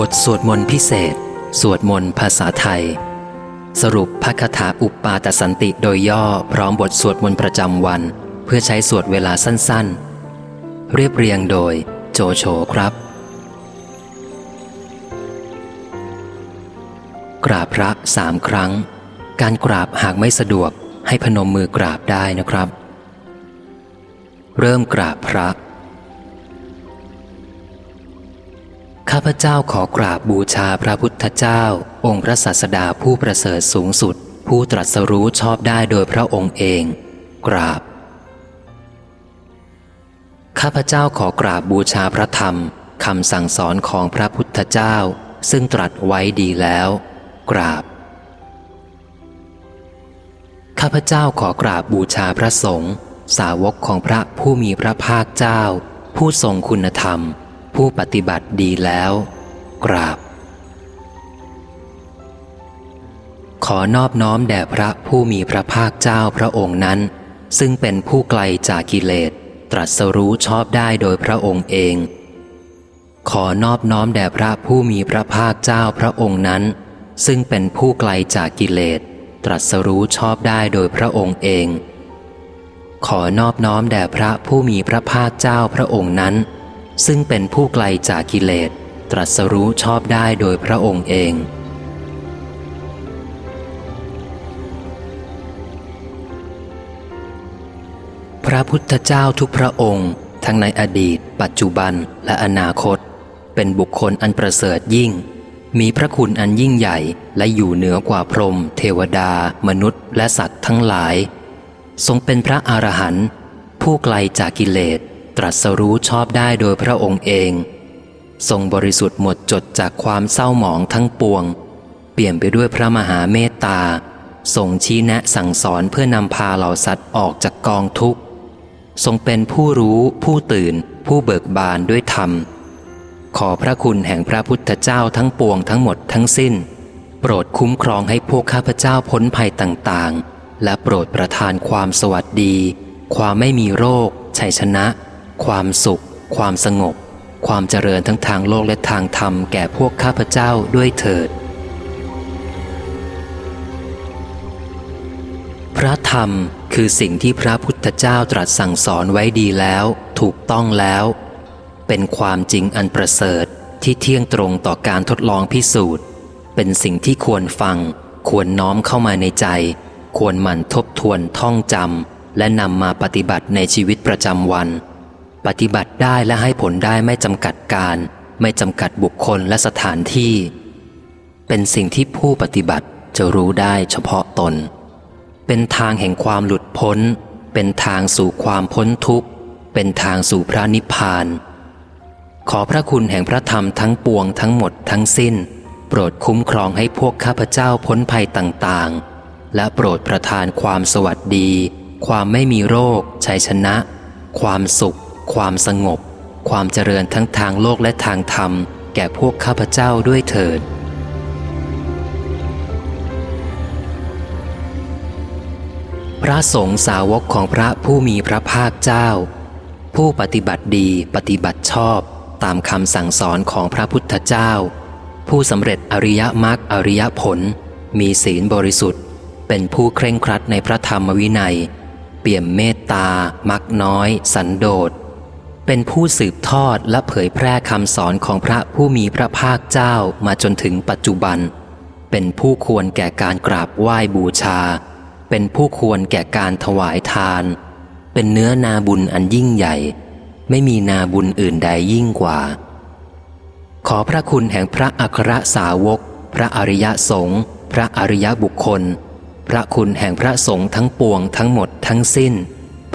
บทสวดมนต์พิเศษ สวดมนต์ภาษาไทย สรุปพระคาถาอุปปาตสันติโดยย่อพร้อมบทสวดมนต์ประจำวัน เพื่อใช้สวดเวลาสั้นๆ เรียบเรียงโดยโจโฉครับ กราบพระสามครั้ง การกราบหากไม่สะดวกให้พนมมือกราบได้นะครับ เริ่มกราบพระ ข้าพเจ้าขอกราบบูชาพระพุทธเจ้า องค์พระศาสดาผู้ประเสริฐสูงสุด ผู้ตรัสรู้ชอบได้โดยพระองค์เอง กราบ ข้าพเจ้าขอกราบบูชาพระธรรมคำสั่งสอนของพระพุทธเจ้า ซึ่งตรัสไว้ดีแล้ว กราบ ข้าพเจ้าขอกราบบูชาพระสงฆ์สาวกของพระผู้มีพระภาคเจ้า ผู้ทรงคุณธรรม ผู้ปฏิบัติดีแล้ว กราบ ขอนอบน้อมแด่พระผู้มีพระภาคเจ้าพระองค์นั้น ซึ่งเป็นผู้ไกลจากกิเลส ตรัสรู้ชอบได้โดยพระองค์เอง ขอนอบน้อมแด่พระผู้มีพระภาคเจ้าพระองค์นั้น ซึ่งเป็นผู้ไกลจากกิเลส ตรัสรู้ชอบได้โดยพระองค์เอง ขอนอบน้อมแด่พระผู้มีพระภาคเจ้าพระองค์นั้น ซึ่งเป็นผู้ไกลจากกิเลส ตรัสรู้ชอบได้โดยพระองค์เอง พระพุทธเจ้าทุกพระองค์ ทั้งในอดีต ปัจจุบันและอนาคต เป็นบุคคลอันประเสริฐยิ่ง มีพระคุณอันยิ่งใหญ่และอยู่เหนือกว่าพรหมเทวดา มนุษย์ และสัตว์ทั้งหลาย ทรงเป็นพระอรหันต์ผู้ไกลจากกิเลส ตรัสรู้ชอบได้โดยพระองค์เอง ทรงบริสุทธิ์หมดจดจากความเศร้าหมองทั้งปวง เปลี่ยนไปด้วยพระมหาเมตตาทรงชี้แนะสั่งสอนเพื่อนำพาเหล่าสัตว์ออกจากกองทุกข์ ทรงเป็นผู้รู้ผู้ตื่น ผู้เบิกบานด้วยธรรม ขอพระคุณแห่งพระพุทธเจ้าทั้งปวงทั้งหมดทั้งสิ้น โปรดคุ้มครองให้พวกข้าพเจ้าพ้นภัยต่างๆ และโปรดประทานความสวัสดี ความไม่มีโรค ชัยชนะ ความสุข ความสงบ ความเจริญทั้งทางโลกและทางธรรมแก่พวกข้าพเจ้าด้วยเถิด พระธรรมคือสิ่งที่พระพุทธเจ้าตรัสสั่งสอนไว้ดีแล้ว ถูกต้องแล้ว เป็นความจริงอันประเสริฐที่เที่ยงตรงต่อการทดลองพิสูจน์ เป็นสิ่งที่ควรฟัง ควรน้อมเข้ามาในใจ ควรหมั่นทบทวนท่องจำและนำมาปฏิบัติในชีวิตประจำวัน ปฏิบัติได้และให้ผลได้ไม่จำกัดการ ไม่จำกัดบุคคลและสถานที่ เป็นสิ่งที่ผู้ปฏิบัติจะรู้ได้เฉพาะตน เป็นทางแห่งความหลุดพ้น เป็นทางสู่ความพ้นทุกข์ เป็นทางสู่พระนิพพาน ขอพระคุณแห่งพระธรรมทั้งปวงทั้งหมดทั้งสิ้น โปรดคุ้มครองให้พวกข้าพเจ้าพ้นภัยต่างๆ และโปรดประทานความสวัสดี ความไม่มีโรคชัยชนะ ความสุข ความสงบ ความเจริญทั้งทางโลกและทางธรรม แก่พวกข้าพเจ้าด้วยเถิด พระสงฆ์สาวกของพระผู้มีพระภาคเจ้า ผู้ปฏิบัติดีปฏิบัติชอบตามคำสั่งสอนของพระพุทธเจ้า ผู้สำเร็จอริยมรรคอริยผล มีศีลบริสุทธิ์ เป็นผู้เคร่งครัดในพระธรรมวินัย เปี่ยมเมตตา มักน้อย สันโดษ เป็นผู้สืบทอดและเผยแพร่คำสอนของพระผู้มีพระภาคเจ้ามาจนถึงปัจจุบัน เป็นผู้ควรแก่การกราบไหว้บูชา เป็นผู้ควรแก่การถวายทาน เป็นเนื้อนาบุญอันยิ่งใหญ่ ไม่มีนาบุญอื่นใดยิ่งกว่า ขอพระคุณแห่งพระอัครสาวก พระอริยสงฆ์พระอริยบุคคล พระคุณแห่งพระสงฆ์ทั้งปวงทั้งหมดทั้งสิ้น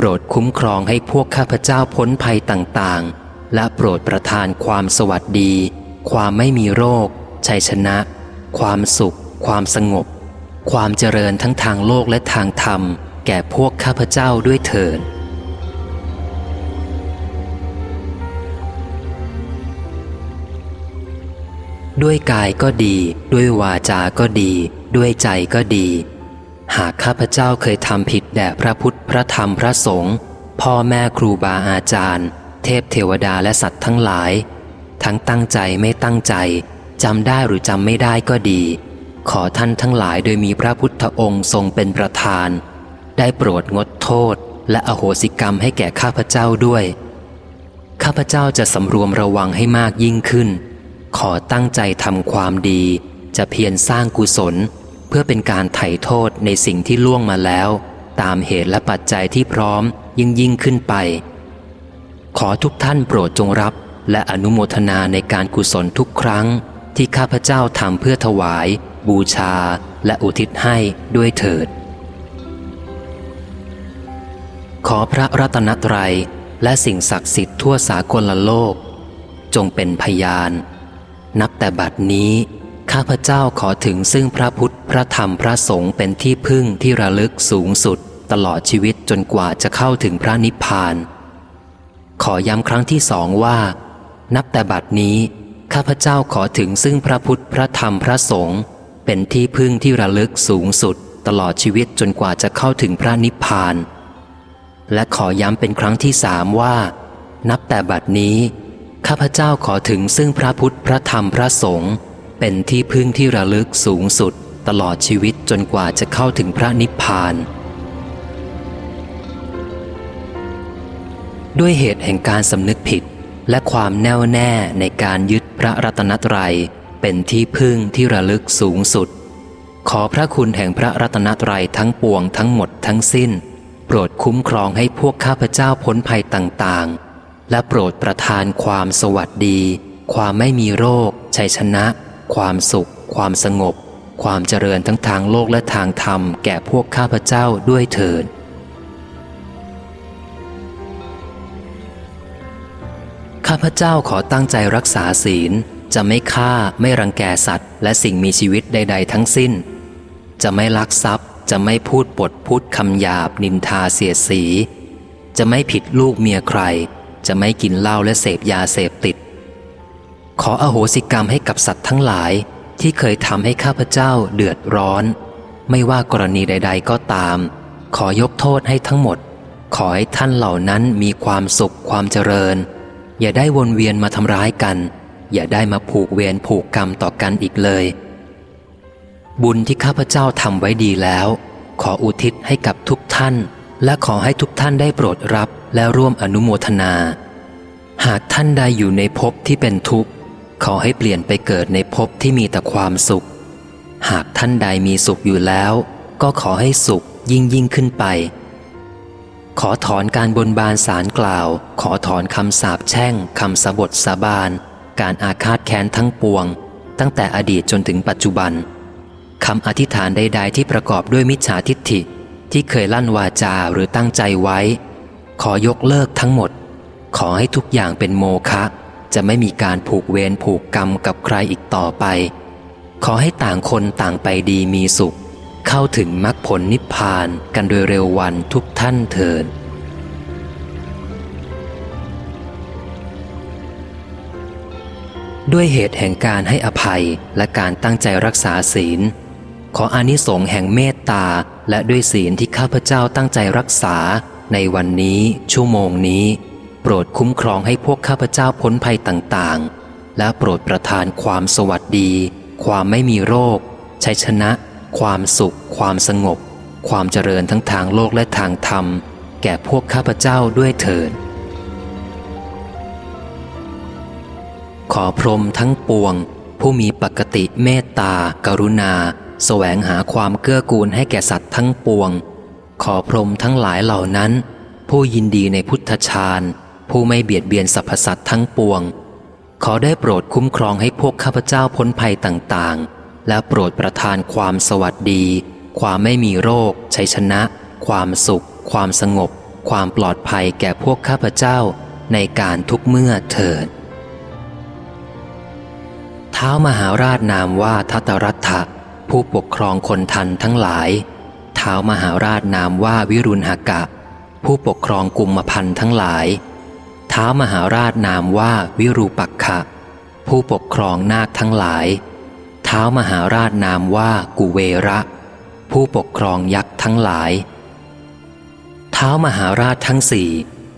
โปรดคุ้มครองให้พวกข้าพเจ้าพ้นภัยต่างๆ และโปรดประทานความสวัสดี ความไม่มีโรค ชัยชนะ ความสุข ความสงบ ความเจริญทั้งทางโลกและทางธรรม แก่พวกข้าพเจ้าด้วยเถิดด้วยกายก็ดี ด้วยวาจาก็ดี ด้วยใจก็ดี หากข้าพเจ้าเคยทำผิดแด่พระพุทธพระธรรมพระสงฆ์พ่อแม่ครูบาอาจารย์ เทพเทวดาและสัตว์ทั้งหลาย ทั้งตั้งใจไม่ตั้งใจจำได้หรือจำไม่ได้ก็ดี ขอท่านทั้งหลายโดยมีพระพุทธองค์ทรงเป็นประธาน ได้โปรดงดโทษและอโหสิกรรมให้แก่ข้าพเจ้าด้วย ข้าพเจ้าจะสำรวมระวังให้มากยิ่งขึ้น ขอตั้งใจทำความดี จะเพียรสร้างกุศล เพื่อเป็นการไถ่โทษในสิ่งที่ล่วงมาแล้ว ตามเหตุและปัจจัยที่พร้อมยิ่งยิ่งขึ้นไป ขอทุกท่านโปรดจงรับ และอนุโมทนาในการกุศลทุกครั้ง ที่ข้าพเจ้าทำเพื่อถวาย บูชา และอุทิศให้ด้วยเถิด ขอพระรัตนตรัยและสิ่งศักดิ์สิทธิ์ทั่วสากลโลก จงเป็นพยาน นับแต่บัดนี้ ข้าพเจ้าขอถึงซึ่งพระพุทธ พระธรรมพระสงฆ์เป็นที่พึ่งที่ระลึกสูงสุด ตลอดชีวิตจนกว่าจะเข้าถึงพระนิพพาน ขอย้ำครั้งที่สองว่า นับแต่บัดนี้ ข้าพเจ้าขอถึงซึ่งพระพุทธพระธรรมพระสงฆ์เป็นที่พึ่งที่ระลึกสูงสุด ตลอดชีวิตจนกว่าจะเข้าถึงพระนิพพาน และขอย้ำเป็นครั้งที่สามว่า นับแต่บัดนี้ ข้าพเจ้าขอถึงซึ่งพระพุทธพระธรรมพระสงฆ์เป็นที่พึ่งที่ระลึกสูงสุด ตลอดชีวิตจนกว่าจะเข้าถึงพระนิพพาน ด้วยเหตุแห่งการสำนึกผิดและความแน่วแน่ในการยึดพระรัตนตรัยเป็นที่พึ่งที่ระลึกสูงสุด ขอพระคุณแห่งพระรัตนตรัยทั้งปวงทั้งหมดทั้งสิ้น โปรดคุ้มครองให้พวกข้าพเจ้าพ้นภัยต่างๆ และโปรดประทานความสวัสดี ความไม่มีโรค ชัยชนะ ความสุข ความสงบ ความเจริญทั้งทางโลกและทางธรรมแก่พวกข้าพเจ้าด้วยเถิดข้าพเจ้าขอตั้งใจรักษาศีล จะไม่ฆ่าไม่รังแกสัตว์ และสิ่งมีชีวิตใด ๆ ทั้งสิ้น จะไม่ลักทรัพย์ จะไม่พูดปดพูดคำหยาบ นินทาเสียดสี จะไม่ผิดลูกเมียใคร จะไม่กินเหล้าและเสพยาเสพติด ขออโหสิกรรมให้กับสัตว์ทั้งหลาย ที่เคยทำให้ข้าพเจ้าเดือดร้อน ไม่ว่ากรณีใด ๆ ก็ตาม ขอยกโทษให้ทั้งหมด ขอให้ท่านเหล่านั้นมีความสุขความเจริญ อย่าได้วนเวียนมาทำร้ายกัน อย่าได้มาผูกเวรผูกกรรมต่อกันอีกเลย บุญที่ข้าพเจ้าทำไว้ดีแล้ว ขออุทิศให้กับทุกท่าน และขอให้ทุกท่านได้โปรดรับและร่วมอนุโมทนา หากท่านใดอยู่ในภพที่เป็นทุกข์ ขอให้เปลี่ยนไปเกิดในภพที่มีแต่ความสุข หากท่านใดมีสุขอยู่แล้ว ก็ขอให้สุขยิ่งยิ่งขึ้นไป ขอถอนการบนบานสารกล่าว ขอถอนคำสาปแช่งคำสบทสาบาน การอาฆาตแค้นทั้งปวง ตั้งแต่อดีตจนถึงปัจจุบันคำอธิษฐานใด ๆ ที่ประกอบด้วยมิจฉาทิฏฐิ ที่เคยลั่นวาจาหรือตั้งใจไว้ ขอยกเลิกทั้งหมด ขอให้ทุกอย่างเป็นโมฆะ จะไม่มีการผูกเวรผูกกรรมกับใครอีกต่อไป ขอให้ต่างคนต่างไปดีมีสุข เข้าถึงมรรคผลนิพพานกันโดยเร็ววันทุกท่านเถิดด้วยเหตุแห่งการให้อภัยและการตั้งใจรักษาศีล ขออานิสงส์แห่งเมตตาและด้วยศีลที่ข้าพเจ้าตั้งใจรักษาในวันนี้ชั่วโมงนี้ โปรดคุ้มครองให้พวกข้าพเจ้าพ้นภัยต่างๆ และโปรดประทานความสวัสดี ความไม่มีโรค ชัยชนะ ความสุข ความสงบ ความเจริญทั้งทางโลกและทางธรรม แก่พวกข้าพเจ้าด้วยเถิด ขอพรหมทั้งปวง ผู้มีปกติเมตตา กรุณา แสวงหาความเกื้อกูลให้แก่สัตว์ทั้งปวง ขอพรหมทั้งหลายเหล่านั้น ผู้ยินดีในพุทธฌาน ผู้ไม่เบียดเบียนสรรพสัตว์ทั้งปวง ขอได้โปรดคุ้มครองให้พวกข้าพเจ้าพ้นภัยต่างๆ และโปรดประทานความสวัสดี ความไม่มีโรค ชัยชนะ ความสุข ความสงบ ความปลอดภัยแก่พวกข้าพเจ้าในการทุกเมื่อเถิด เท้ามหาราชนามว่าทัตรัฐะผู้ปกครองคนทันทั้งหลาย เท้ามหาราชนามว่าวิรุณหกะ ผู้ปกครองกลุ่มพันธ์ทั้งหลาย ท้ามหาราชนามว่าวิรูปักขะ ผู้ปกครองนาคทั้งหลาย เท้ามหาราชนามว่ากุเวระ ผู้ปกครองยักษ์ทั้งหลาย เท้ามหาราชทั้งสี่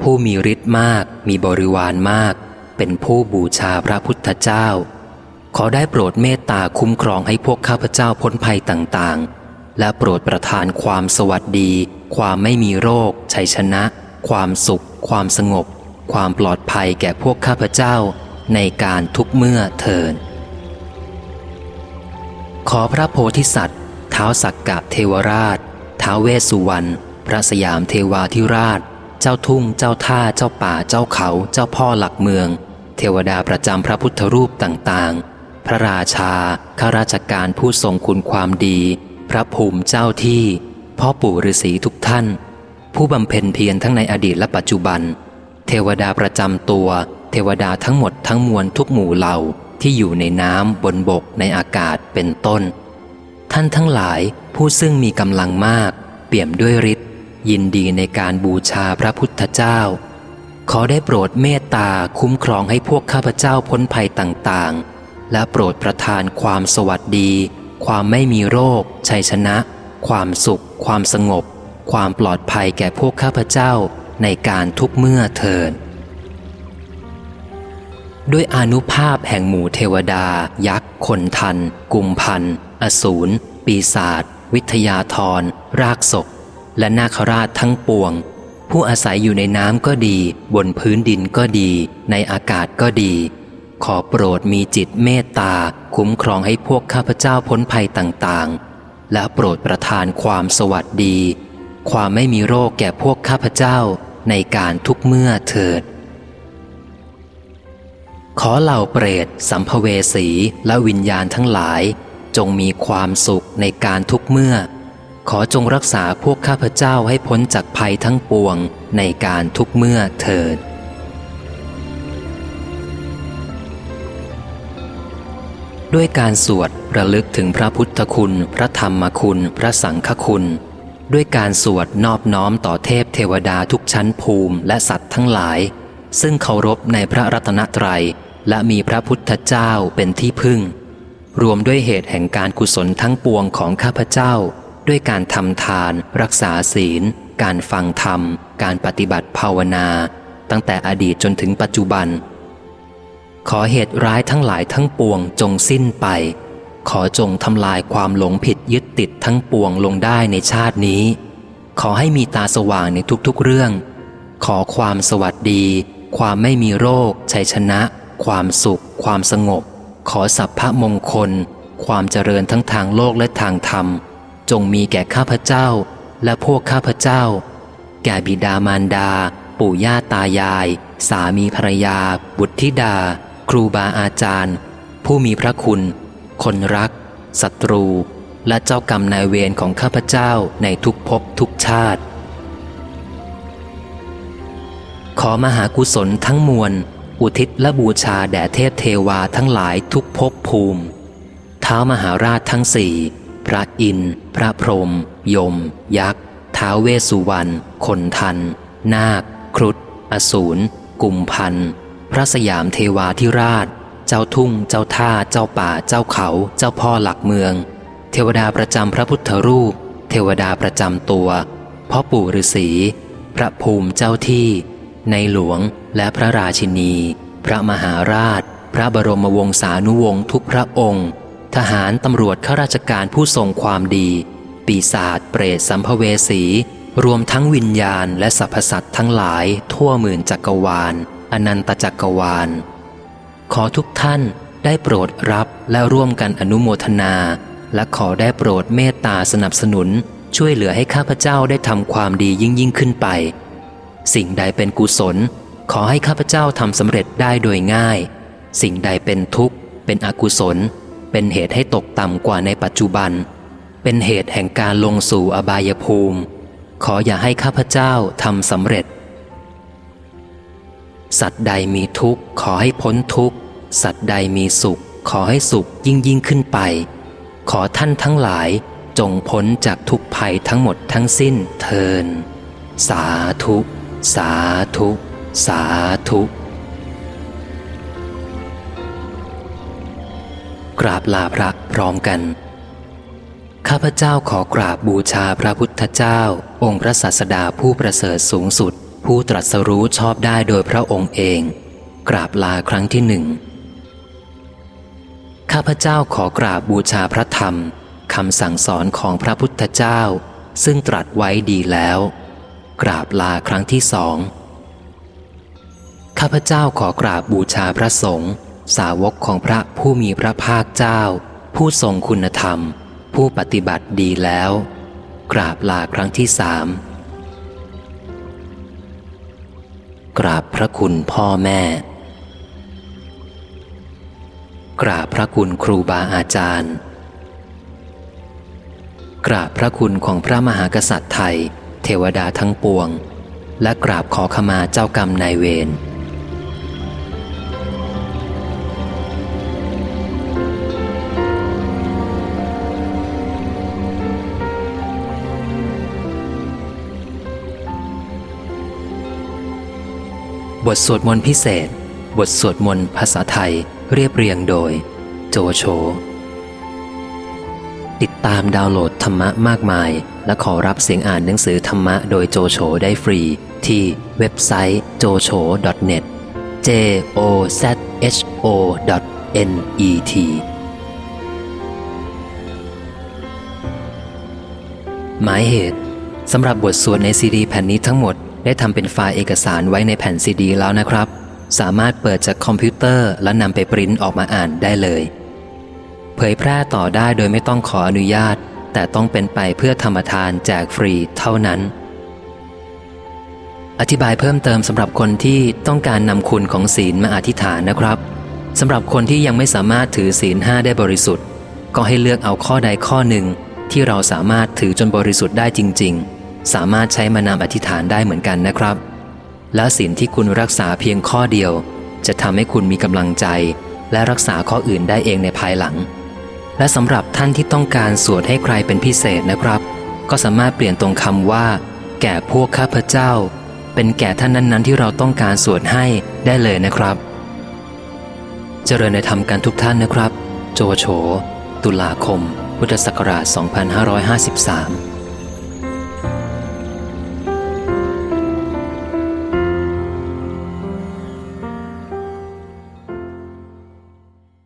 ผู้มีฤทธิ์มากมีบริวารมาก เป็นผู้บูชาพระพุทธเจ้า ขอได้โปรดเมตตาคุ้มครองให้พวกข้าพเจ้าพ้นภัยต่างๆ และโปรดประทานความสวัสดี ความไม่มีโรค ชัยชนะ ความสุข ความสงบ ความปลอดภัยแก่พวกข้าพเจ้าในการทุกเมื่อเถิดขอพระโพธิสัตว์เท้าสักกะเทวราช ท้าเวสสุวรรณ พระสยามเทวาธิราช เจ้าทุ่ง เจ้าท่า เจ้าป่า เจ้าเขา เจ้าพ่อหลักเมือง เทวดาประจำพระพุทธรูปต่างๆ พระราชา ข้าราชการผู้ทรงคุณความดี พระภูมิเจ้าที่ พ่อปู่ฤาษีทุกท่าน ผู้บำเพ็ญเพียรทั้งในอดีตและปัจจุบัน เทวดาประจำตัว เทวดาทั้งหมดทั้งมวลทุกหมู่เหล่าที่อยู่ในน้ำบนบกในอากาศเป็นต้น ท่านทั้งหลายผู้ซึ่งมีกำลังมาก เปี่ยมด้วยฤทธิ์ยินดีในการบูชาพระพุทธเจ้า ขอได้โปรดเมตตาคุ้มครองให้พวกข้าพเจ้าพ้นภัยต่างๆ และโปรดประทานความสวัสดี ความไม่มีโรค ชัยชนะ ความสุข ความสงบ ความปลอดภัยแก่พวกข้าพเจ้า ในการทุกเมื่อเถิดด้วยอนุภาพแห่งหมู่เทวดา ยักษ์ คนทัน กุมพัน อสูร ปีศาจ วิทยาธร รากศก และนาคราชทั้งปวง ผู้อาศัยอยู่ในน้ำก็ดี บนพื้นดินก็ดี ในอากาศก็ดี ขอโปรดมีจิตเมตตา คุ้มครองให้พวกข้าพเจ้าพ้นภัยต่างๆ และโปรดประทานความสวัสดี ความไม่มีโรคแก่พวกข้าพเจ้า ในการทุกเมื่อเถิด ขอเหล่าเปรตสัมภเวสีและวิญญาณทั้งหลาย จงมีความสุขในการทุกเมื่อ ขอจงรักษาพวกข้าพเจ้าให้พ้นจากภัยทั้งปวงในการทุกเมื่อเถิดด้วยการสวดระลึกถึงพระพุทธคุณ พระธรรมคุณ พระสังฆคุณ ด้วยการสวดนอบน้อมต่อเทพ วดาทุกชั้นภูมิและสัตว์ทั้งหลาย ซึ่งเคารพในพระรัตนตรัย และมีพระพุทธเจ้าเป็นที่พึ่ง รวมด้วยเหตุแห่งการกุศลทั้งปวงของข้าพเจ้า ด้วยการทำทาน รักษาศีล การฟังธรรม การปฏิบัติภาวนา ตั้งแต่อดีตจนถึงปัจจุบัน ขอเหตุร้ายทั้งหลายทั้งปวงจงสิ้นไป ขอจงทำลายความหลงผิดยึดติดทั้งปวงลงได้ในชาตินี้ ขอให้มีตาสว่างในทุกๆเรื่อง ขอความสวัสดี ความไม่มีโรค ชัยชนะ ความสุข ความสงบ ขอสัพพะมงคล ความเจริญทั้งทางโลกและทางธรรม จงมีแก่ข้าพเจ้า และพวกข้าพเจ้า แก่บิดามารดา ปู่ย่าตายาย สามีภรรยา บุตรธิดา ครูบาอาจารย์ ผู้มีพระคุณ คนรักศัตรู และเจ้ากรรมนายเวรของข้าพเจ้าในทุกภพทุกชาติ ขอมหากุศลทั้งมวล อุทิศและบูชาแด่เทพเทวาทั้งหลายทุกภพภูมิเท้ามหาราชทั้งสี่ พระอินทร์พระพรหมยม ยักษ์ท้าเวสุวรรณคนทัน นาค ครุฑอสูรกุมพันพระสยามเทวาธิราช เจ้าทุ่ง เจ้าท่า เจ้าป่า เจ้าเขา เจ้าพ่อหลักเมือง เทวดาประจำพระพุทธรูป เทวดาประจำตัวพ่อปู่ฤาษีพระภูมิเจ้าที่ ในหลวงและพระราชินี พระมหาราช พระบรมวงศานุวงศ์ทุกพระองค์ ทหารตำรวจข้าราชการผู้ทรงความดี ปีศาจเปรตสัมภเวสี รวมทั้งวิญญาณและสรรพสัตว์ทั้งหลายทั่วหมื่นจักรวาล อนันตจักรวาล ขอทุกท่านได้โปรดรับและร่วมกันอนุโมทนา และขอได้โปรดเมตตาสนับสนุน ช่วยเหลือให้ข้าพเจ้าได้ทำความดียิ่งยิ่งขึ้นไป สิ่งใดเป็นกุศล ขอให้ข้าพเจ้าทำสำเร็จได้โดยง่าย สิ่งใดเป็นทุกข์ เป็นอกุศล เป็นเหตุให้ตกต่ำกว่าในปัจจุบัน เป็นเหตุแห่งการลงสู่อบายภูมิ ขออย่าให้ข้าพเจ้าทำสำเร็จ สัตว์ใดมีทุกข์ ขอให้พ้นทุกข์ สัตว์ใดมีสุข ขอให้สุขยิ่งยิ่งขึ้นไป ขอท่านทั้งหลายจงพ้นจากทุกภัยทั้งหมดทั้งสิ้นเทิน สาธุ สาธุ สาธุ กราบลาพระพร้อมกัน ข้าพเจ้าขอกราบบูชาพระพุทธเจ้า องค์พระศาสดาผู้ประเสริฐสูงสุด ผู้ตรัสรู้ชอบได้โดยพระองค์เอง กราบลาครั้งที่หนึ่ง ข้าพเจ้าขอกราบบูชาพระธรรมคำสั่งสอนของพระพุทธเจ้า ซึ่งตรัสไว้ดีแล้ว กราบลาครั้งที่สองข้าพเจ้าขอกราบบูชาพระสงฆ์สาวกของพระผู้มีพระภาคเจ้า ผู้ทรงคุณธรรม ผู้ปฏิบัติดีแล้ว กราบลาครั้งที่สามกราบพระคุณพ่อแม่ กราบพระคุณครูบาอาจารย์ กราบพระคุณของพระมหากษัตริย์ไทย เทวดาทั้งปวง และกราบขอขมาเจ้ากรรมนายเวรบทสวดมนต์พิเศษ บทสวดมนต์ภาษาไทย เรียบเรียงโดย โจโฉติดตามดาวน์โหลดธรรมะมากมาย และขอรับเสียงอ่านหนังสือธรรมะโดยโจโฉได้ฟรี ที่เว็บไซต์ jocho.net j o z h o n e t หมายเหตุสำหรับบทสวดในซีดีแผ่นนี้ทั้งหมดได้ทำเป็นไฟล์เอกสารไว้ในแผ่นซีดีแล้วนะครับ สามารถเปิดจากคอมพิวเตอร์และนำไปปริ้นออกมาอ่านได้เลย เผยแพร่ต่อได้โดยไม่ต้องขออนุญาต แต่ต้องเป็นไปเพื่อธรรมทานแจกฟรีเท่านั้น อธิบายเพิ่มเติมสำหรับคนที่ต้องการนำคุณของศีลมาอธิษฐานนะครับสำหรับคนที่ยังไม่สามารถถือศีลห้าได้บริสุทธิ์ ก็ให้เลือกเอาข้อใดข้อหนึ่ง ที่เราสามารถถือจนบริสุทธิ์ได้จริง ๆ สามารถใช้มานำอธิษฐานได้เหมือนกันนะครับ และสิ่งที่คุณรักษาเพียงข้อเดียว จะทำให้คุณมีกำลังใจ และรักษาข้ออื่นได้เองในภายหลัง และสำหรับท่านที่ต้องการสวดให้ใครเป็นพิเศษนะครับ ก็สามารถเปลี่ยนตรงคำว่า แก่พวกข้าพเจ้า เป็นแก่ท่านนั้นๆ ที่เราต้องการสวดให้ได้เลยนะครับ เจริญในธรรมกันทุกท่านนะครับ โจโฉตุลาคม พุทธศักราช 2553